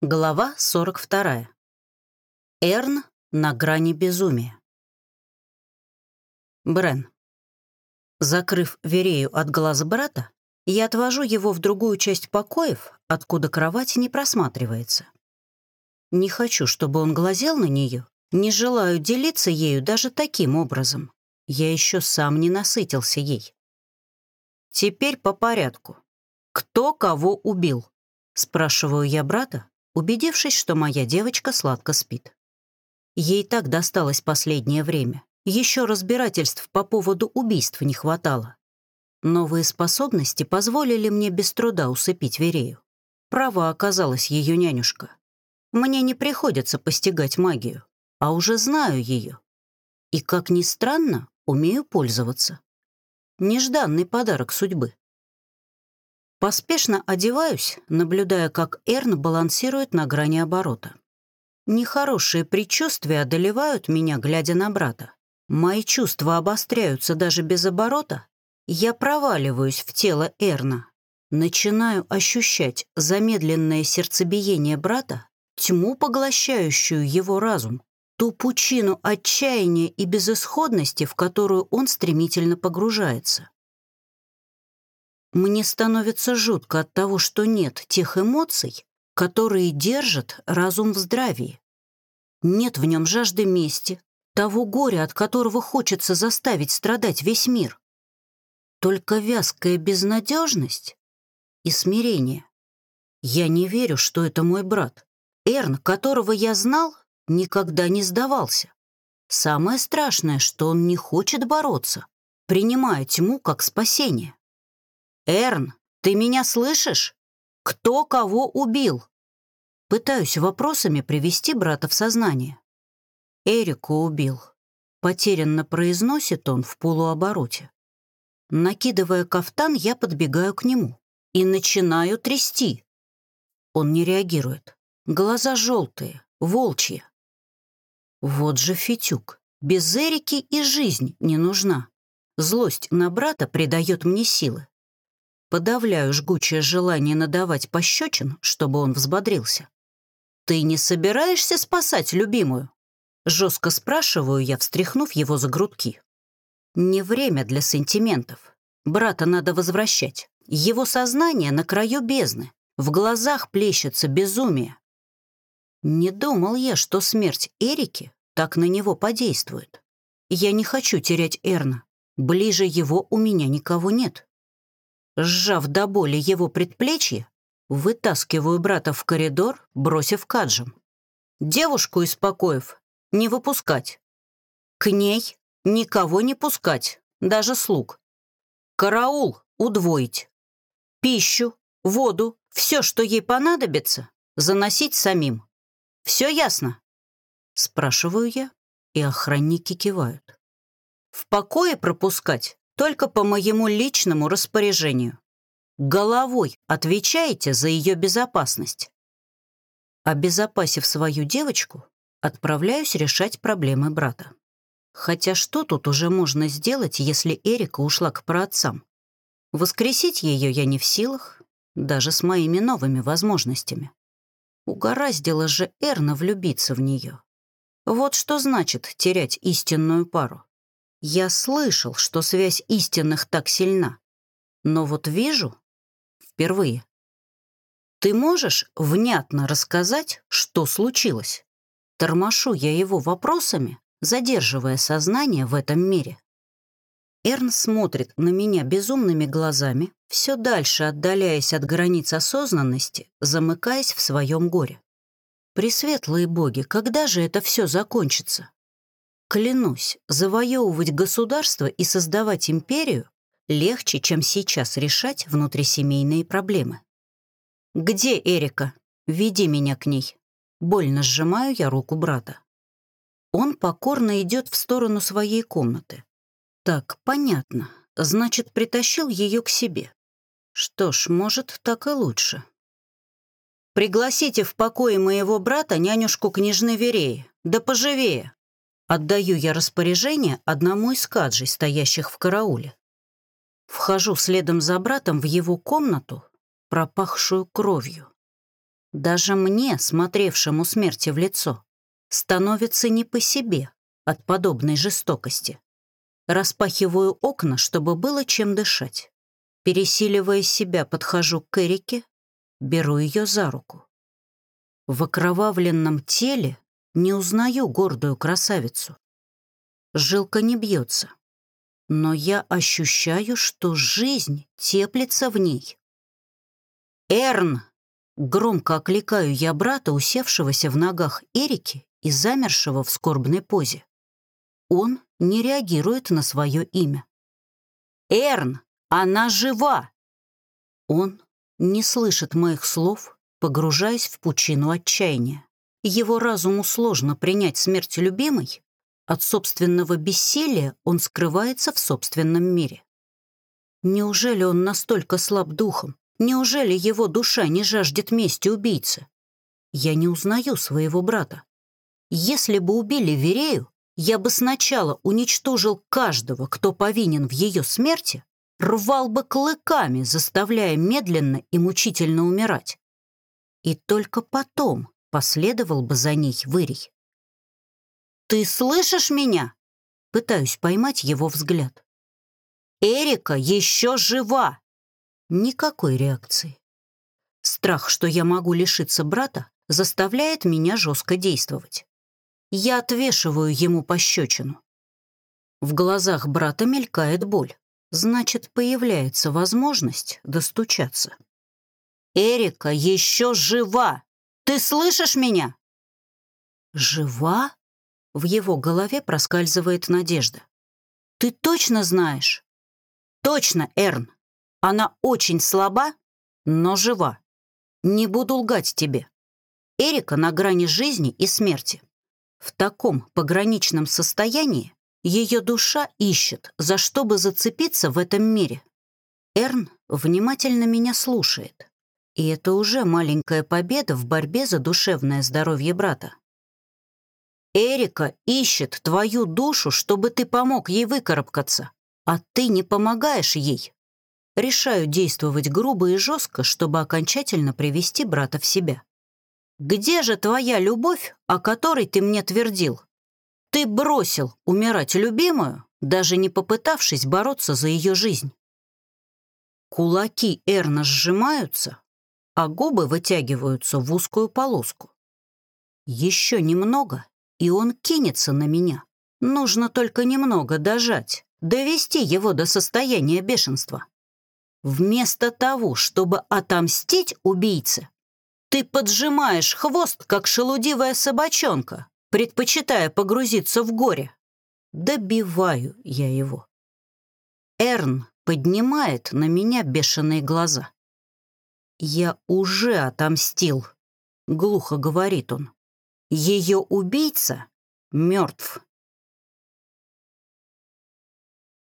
Глава 42. Эрн на грани безумия. Брен. Закрыв Верею от глаза брата, я отвожу его в другую часть покоев, откуда кровать не просматривается. Не хочу, чтобы он глазел на нее, не желаю делиться ею даже таким образом. Я еще сам не насытился ей. Теперь по порядку. Кто кого убил? Спрашиваю я брата, убедившись, что моя девочка сладко спит. Ей так досталось последнее время. Еще разбирательств по поводу убийств не хватало. Новые способности позволили мне без труда усыпить Верею. Права оказалась ее нянюшка. Мне не приходится постигать магию, а уже знаю ее. И, как ни странно, умею пользоваться. Нежданный подарок судьбы. Поспешно одеваюсь, наблюдая, как Эрн балансирует на грани оборота. Нехорошие предчувствия одолевают меня, глядя на брата. Мои чувства обостряются даже без оборота. Я проваливаюсь в тело Эрна. Начинаю ощущать замедленное сердцебиение брата, тьму, поглощающую его разум, ту пучину отчаяния и безысходности, в которую он стремительно погружается. Мне становится жутко от того, что нет тех эмоций, которые держат разум в здравии. Нет в нем жажды мести, того горя, от которого хочется заставить страдать весь мир. Только вязкая безнадежность и смирение. Я не верю, что это мой брат. Эрн, которого я знал, никогда не сдавался. Самое страшное, что он не хочет бороться, принимая тьму как спасение. «Эрн, ты меня слышишь? Кто кого убил?» Пытаюсь вопросами привести брата в сознание. «Эрику убил», — потерянно произносит он в полуобороте. Накидывая кафтан, я подбегаю к нему и начинаю трясти. Он не реагирует. Глаза желтые, волчьи. Вот же Фитюк. Без Эрики и жизнь не нужна. Злость на брата придает мне силы. Подавляю жгучее желание надавать пощечин, чтобы он взбодрился. «Ты не собираешься спасать любимую?» Жестко спрашиваю я, встряхнув его за грудки. «Не время для сантиментов. Брата надо возвращать. Его сознание на краю бездны. В глазах плещется безумие. Не думал я, что смерть Эрики так на него подействует. Я не хочу терять Эрна. Ближе его у меня никого нет. Сжав до боли его предплечье, вытаскиваю брата в коридор, бросив каджем. Девушку из покоев не выпускать. К ней никого не пускать, даже слуг. Караул удвоить. Пищу, воду, все, что ей понадобится, заносить самим. Все ясно? Спрашиваю я, и охранники кивают. В покое пропускать только по моему личному распоряжению. Головой отвечаете за ее безопасность. Обезопасив свою девочку, отправляюсь решать проблемы брата. Хотя что тут уже можно сделать, если Эрика ушла к праотцам? Воскресить ее я не в силах, даже с моими новыми возможностями. Угораздило же Эрна влюбиться в нее. Вот что значит терять истинную пару. Я слышал, что связь истинных так сильна, но вот вижу впервые. Ты можешь внятно рассказать, что случилось? Тормошу я его вопросами, задерживая сознание в этом мире. Эрн смотрит на меня безумными глазами, все дальше отдаляясь от границ осознанности, замыкаясь в своем горе. Пресветлые боги, когда же это все закончится? Клянусь, завоевывать государство и создавать империю легче, чем сейчас решать внутрисемейные проблемы. «Где Эрика? Веди меня к ней». Больно сжимаю я руку брата. Он покорно идет в сторону своей комнаты. Так, понятно. Значит, притащил ее к себе. Что ж, может, так и лучше. «Пригласите в покое моего брата нянюшку княжны Вереи. Да поживее!» Отдаю я распоряжение одному из каджей, стоящих в карауле. Вхожу следом за братом в его комнату, пропахшую кровью. Даже мне, смотревшему смерти в лицо, становится не по себе от подобной жестокости. Распахиваю окна, чтобы было чем дышать. Пересиливая себя, подхожу к Эрике, беру ее за руку. В окровавленном теле не узнаю гордую красавицу. Жилка не бьется, но я ощущаю, что жизнь теплится в ней. «Эрн!» — громко окликаю я брата, усевшегося в ногах Эрики и замершего в скорбной позе. Он не реагирует на свое имя. «Эрн, она жива!» Он не слышит моих слов, погружаясь в пучину отчаяния. Его разуму сложно принять смерть любимой, от собственного бессилия он скрывается в собственном мире. Неужели он настолько слаб духом? Неужели его душа не жаждет мести убийцы? Я не узнаю своего брата. Если бы убили Верею, я бы сначала уничтожил каждого, кто повинен в ее смерти, рвал бы клыками, заставляя медленно и мучительно умирать. И только потом последовал бы за ней вырий. «Ты слышишь меня?» Пытаюсь поймать его взгляд. «Эрика еще жива!» Никакой реакции. Страх, что я могу лишиться брата, заставляет меня жестко действовать. Я отвешиваю ему пощечину. В глазах брата мелькает боль. Значит, появляется возможность достучаться. «Эрика еще жива! Ты слышишь меня?» «Жива?» В его голове проскальзывает надежда. «Ты точно знаешь?» «Точно, Эрн. Она очень слаба, но жива. Не буду лгать тебе. Эрика на грани жизни и смерти. В таком пограничном состоянии ее душа ищет, за что бы зацепиться в этом мире. Эрн внимательно меня слушает. И это уже маленькая победа в борьбе за душевное здоровье брата. Эрика ищет твою душу, чтобы ты помог ей выкарабкаться, а ты не помогаешь ей. Решаю действовать грубо и жестко, чтобы окончательно привести брата в себя. Где же твоя любовь, о которой ты мне твердил? Ты бросил умирать любимую, даже не попытавшись бороться за ее жизнь. Кулаки Эрна сжимаются, а губы вытягиваются в узкую полоску. Еще немного, и он кинется на меня. Нужно только немного дожать, довести его до состояния бешенства. Вместо того, чтобы отомстить убийце, ты поджимаешь хвост, как шелудивая собачонка, предпочитая погрузиться в горе. Добиваю я его. Эрн поднимает на меня бешеные глаза. «Я уже отомстил», — глухо говорит он. Ее убийца мертв.